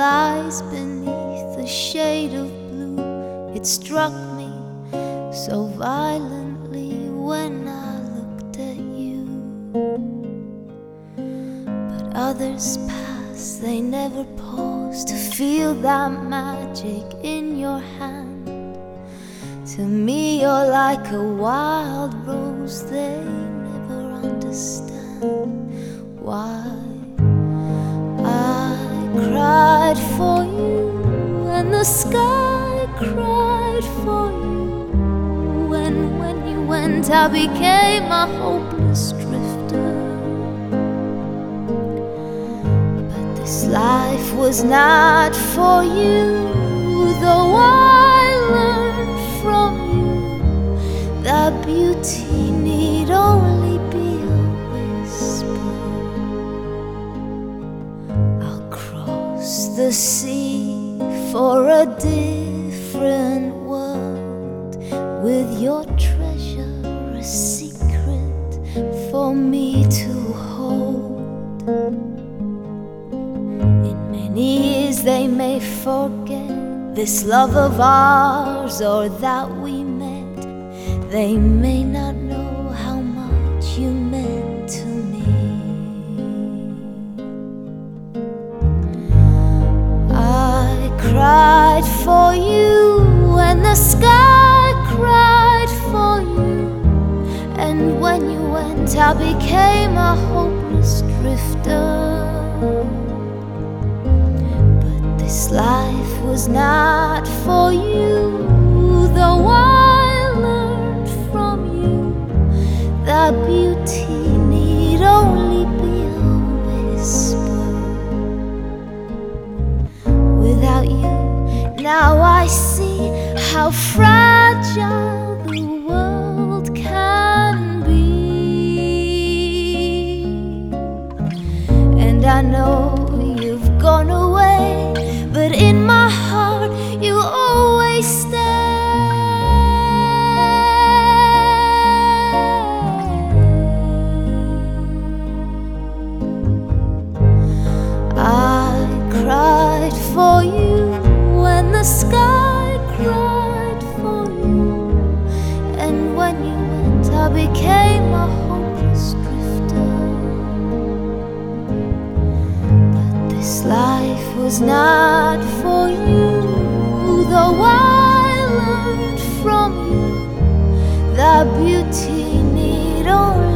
lies beneath the shade of blue. It struck me so violently when I looked at you. But others pass, they never pause to feel that magic in your hand. To me, you're like a wild rose, they never understand why. I cried for you, and the sky cried for you. And when you went, I became a hopeless drifter. But this life was not for you, though I learned from you that beauty the sea for a different world with your treasure, a secret for me to hold. In many years, they may forget this love of ours or that we met. They may not know cried for you, and the sky cried for you. And when you went, I became a hopeless drifter. But this life was not for you, how fragile the world can be. And I know you've gone away, but in my heart you always stay. I cried for you when the sky cried became a hopeless drifter. But this life was not for you, though I learned from you that beauty need only.